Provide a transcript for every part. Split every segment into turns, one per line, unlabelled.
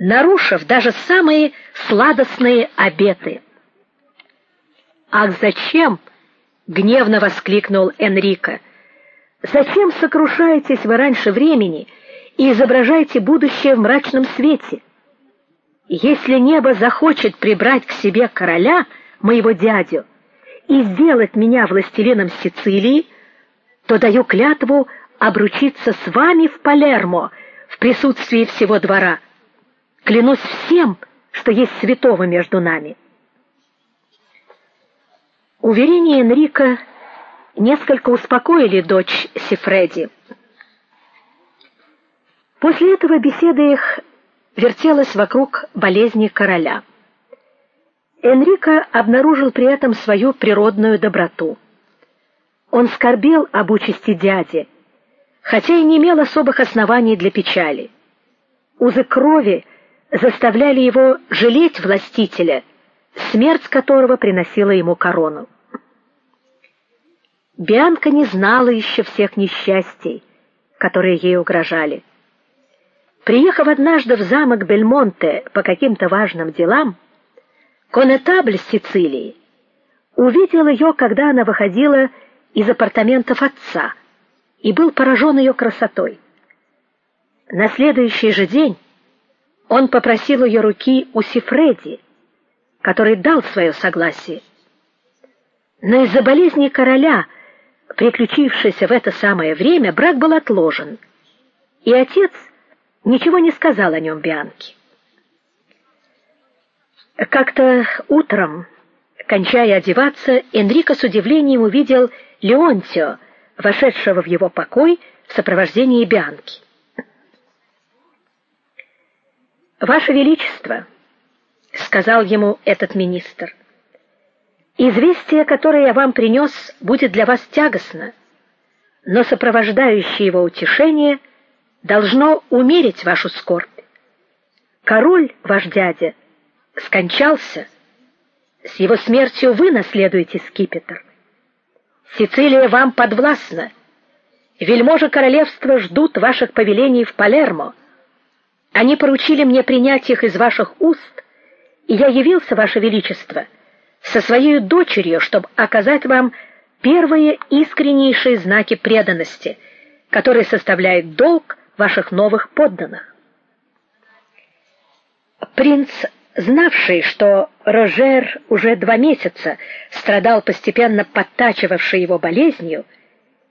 нарушив даже самые сладостные обеты. Ах, зачем? гневно воскликнул Энрико. Зачем сокрушаетесь вы раньше времени и изображаете будущее в мрачном свете? Если небо захочет прибрать к себе короля, моего дядю, и сделать меня властелином Сицилии, то даю клятву обручиться с вами в Палермо в присутствии всего двора. Клянусь всем, что есть святого между нами. Уверения Энрика несколько успокоили дочь Сифреди. После этого беседа их вертелась вокруг болезни короля. Энрико обнаружил при этом свою природную доброту. Он скорбел об участи дяди, хотя и не имел особых оснований для печали. Узы крови заставляли его жалеть властителя, смерть которого приносила ему корону. Бианка не знала еще всех несчастий, которые ей угрожали. Приехав однажды в замок Бельмонте по каким-то важным делам, конетабль Сицилии увидел ее, когда она выходила из апартаментов отца, и был поражен ее красотой. На следующий же день он попросил ее руки у Сифреди, который дал свое согласие. Но из-за болезни короля, приключившейся в это самое время, брак был отложен, и отец ничего не сказал о нем Бианке. Как-то утром, кончая одеваться, Энрико с удивлением увидел Леонтио, вошедшего в его покой в сопровождении Бианки. Ваше величество, сказал ему этот министр. Известие, которое я вам принес, будет для вас тягостно, но сопровождающее его утешение должно умерить вашу скорбь. Король, ваш дядя, скончался. С его смертью вы наследуете скипетр. Сицилия вам подвластна. Вельможи королевства ждут ваших повелений в Палермо. Они поручили мне принять их из ваших уст, и я явился, ваше величество, со своей дочерью, чтобы оказать вам первые искреннейшие знаки преданности, которые составляют долг ваших новых подданных. Принц знавший, что Рожер уже два месяца страдал постепенно подтачивавшей его болезнью,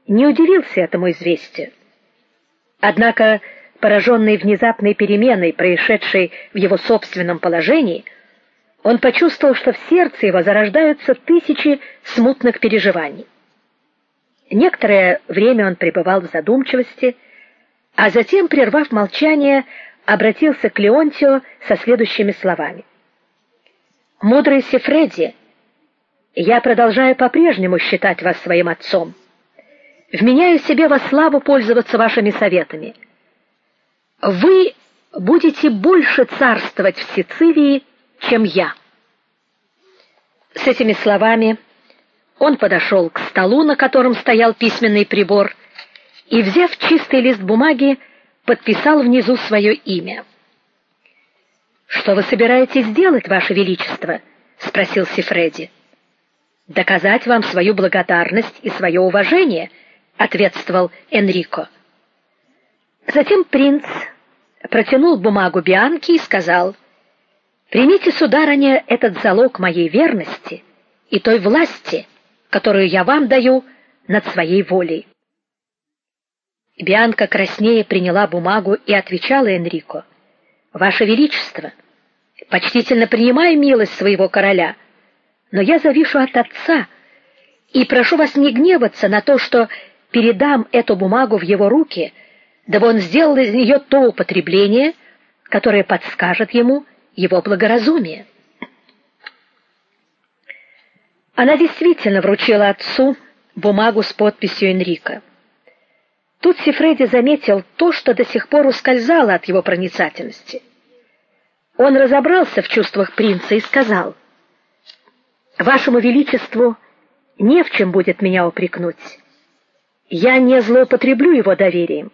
не удивился этому известию. Однако, пораженный внезапной переменой, происшедшей в его собственном положении, он почувствовал, что в сердце его зарождаются тысячи смутных переживаний. Некоторое время он пребывал в задумчивости, а затем, прервав молчание, обратился к Леонтио со следующими словами: Мудрый Сефреди, я продолжаю по-прежнему считать вас своим отцом. Вменяю себе во славу пользоваться вашими советами. Вы будете больше царствовать в Сицилии, чем я. С этими словами он подошел к столу, на котором стоял письменный прибор, и, взяв чистый лист бумаги, подписал внизу свое имя. Что вы собираетесь делать, ваше величество? спросил Сифреди. Доказать вам свою благодарность и свое уважение, ответствовал Энрико. Затем принц протянул бумагу Бианке и сказал: "Примите, сударыня, этот залог моей верности и той власти, которую я вам даю над своей волей". Бианка краснее приняла бумагу и отвечала Энрико: "Ваше величество, почтительно принимаю милость своего короля, но я завишу от отца и прошу вас не гневаться на то, что передам эту бумагу в его руки, дабы он сделал из нее то употребление, которое подскажет ему его благоразумие". Она действительно вручила отцу бумагу с подписью Энрико. Тут Сифреди заметил то, что до сих пор ускользало от его проницательности. Он разобрался в чувствах принца и сказал: "Вашему величеству не в чем будет меня упрекнуть. Я не злоупотреблю его доверием.